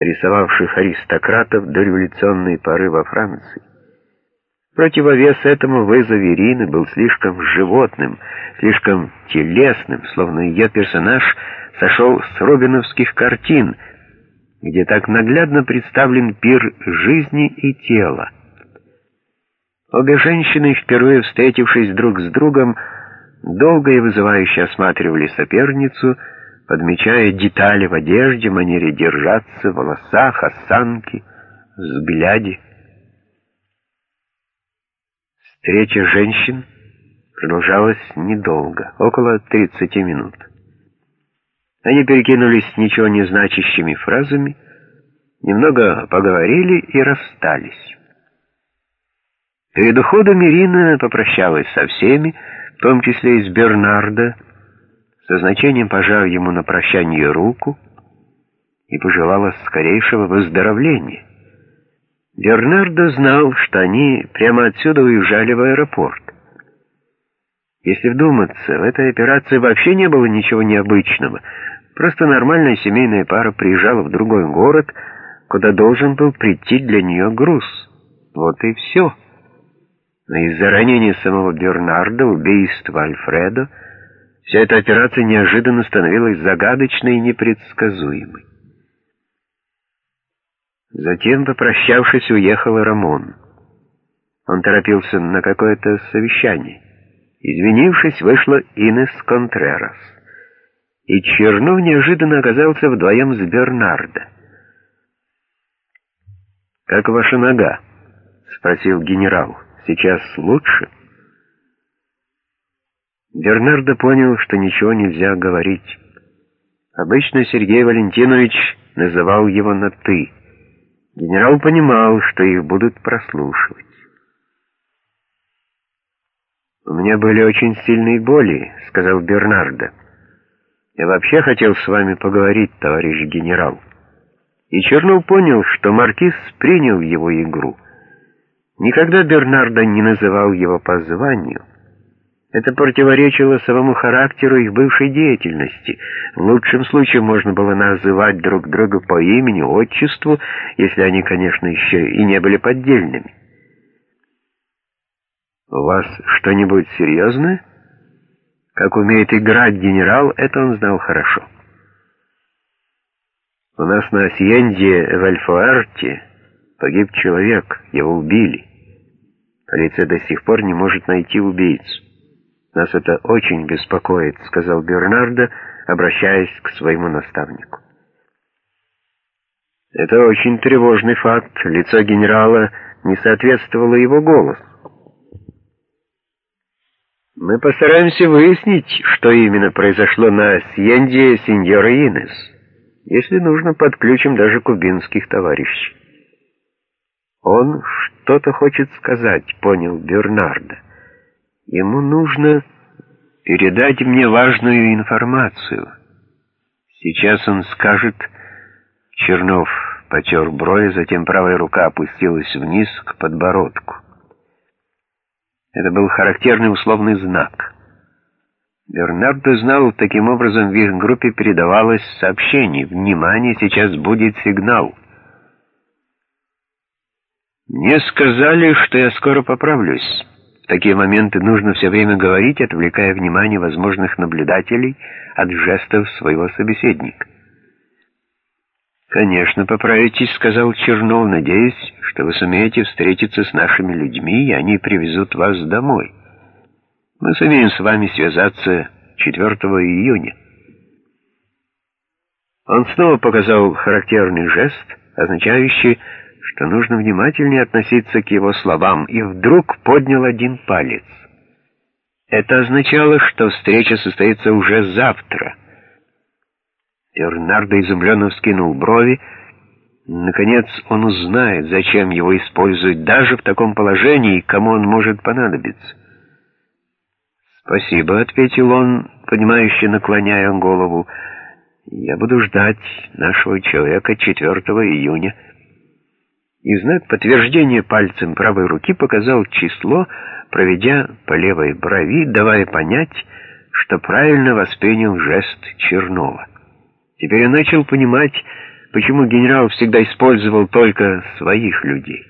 рисовавших аристократов до революционной поры во Франции. Противовес этому вызов Ирины был слишком животным, слишком телесным, словно ее персонаж сошел с робиновских картин, где так наглядно представлен пир жизни и тела. Обе женщины, впервые встретившись друг с другом, долго и вызывающе осматривали соперницу, подмечая детали в одежде, манере держаться, волосах, осанке, взгляде. Встреча женщин продолжалась недолго, около 30 минут. Они перекинулись ничего не значащими фразами, немного поговорили и расстались. Перед уходом Ирина попрощалась со всеми, в том числе и с Бернардо, со значением пожав ему на прощание руку и пожелала скорейшего выздоровления. Бернардо знал, что они прямо отсюда уезжали в аэропорт. Если вдуматься, в этой операции вообще не было ничего необычного. Просто нормальная семейная пара приезжала в другой город, куда должен был прийти для нее груз. Вот и все. Но из-за ранения самого Бернарда, убийства Альфреда, вся эта операция неожиданно становилась загадочной и непредсказуемой. Затем, попрощавшись, уехал Рамон. Он торопился на какое-то совещание. Извинившись, вышла Инес Контрерас. И Чернов неожиданно оказался вдвоем с Бернардо. «Как ваша нога?» — спросил генерал. «Сейчас лучше?» Бернардо понял, что ничего нельзя говорить. Обычно Сергей Валентинович называл его на «ты». Генерал понимал, что их будут прослушивать. «У меня были очень сильные боли», — сказал Бернардо. «Я вообще хотел с вами поговорить, товарищ генерал». И Чернов понял, что маркиз принял его игру. Никогда Бернардо не называл его по званию. Это противоречило самому характеру их бывшей деятельности. В лучшем случае можно было называть друг друга по имени, отчеству, если они, конечно, еще и не были поддельными. «У вас что-нибудь серьезное?» Как умеет играть генерал, это он знал хорошо. У нас на Асьенде в Альфуарте погиб человек, его убили. Полиция до сих пор не может найти убийцу. «Нас это очень беспокоит», — сказал Бернардо, обращаясь к своему наставнику. Это очень тревожный факт. Лицо генерала не соответствовало его голосу. Мы постараемся выяснить, что именно произошло на Сьенде сеньора Инес. Если нужно, подключим даже кубинских товарищей. Он что-то хочет сказать, понял Бернардо. Ему нужно передать мне важную информацию. Сейчас он скажет... Чернов потер брови, затем правая рука опустилась вниз к подбородку. Это был характерный условный знак. Бернардо знал, таким образом в их группе передавалось сообщение «Внимание, сейчас будет сигнал». Мне сказали, что я скоро поправлюсь. В такие моменты нужно все время говорить, отвлекая внимание возможных наблюдателей от жестов своего собеседника. «Конечно, поправитесь», — сказал Чернов, «надеюсь, что вы сумеете встретиться с нашими людьми, и они привезут вас домой. Мы сумеем с вами связаться 4 июня». Он снова показал характерный жест, означающий что нужно внимательнее относиться к его словам, и вдруг поднял один палец. Это означало, что встреча состоится уже завтра. Бернардо изумленно вскинул брови. Наконец он узнает, зачем его используют даже в таком положении, кому он может понадобиться. «Спасибо», — ответил он, понимающе наклоняя голову. «Я буду ждать нашего человека 4 июня» и знак подтверждения пальцем правой руки показал число, проведя по левой брови, давая понять, что правильно воспринял жест Чернова. Теперь я начал понимать, почему генерал всегда использовал только своих людей.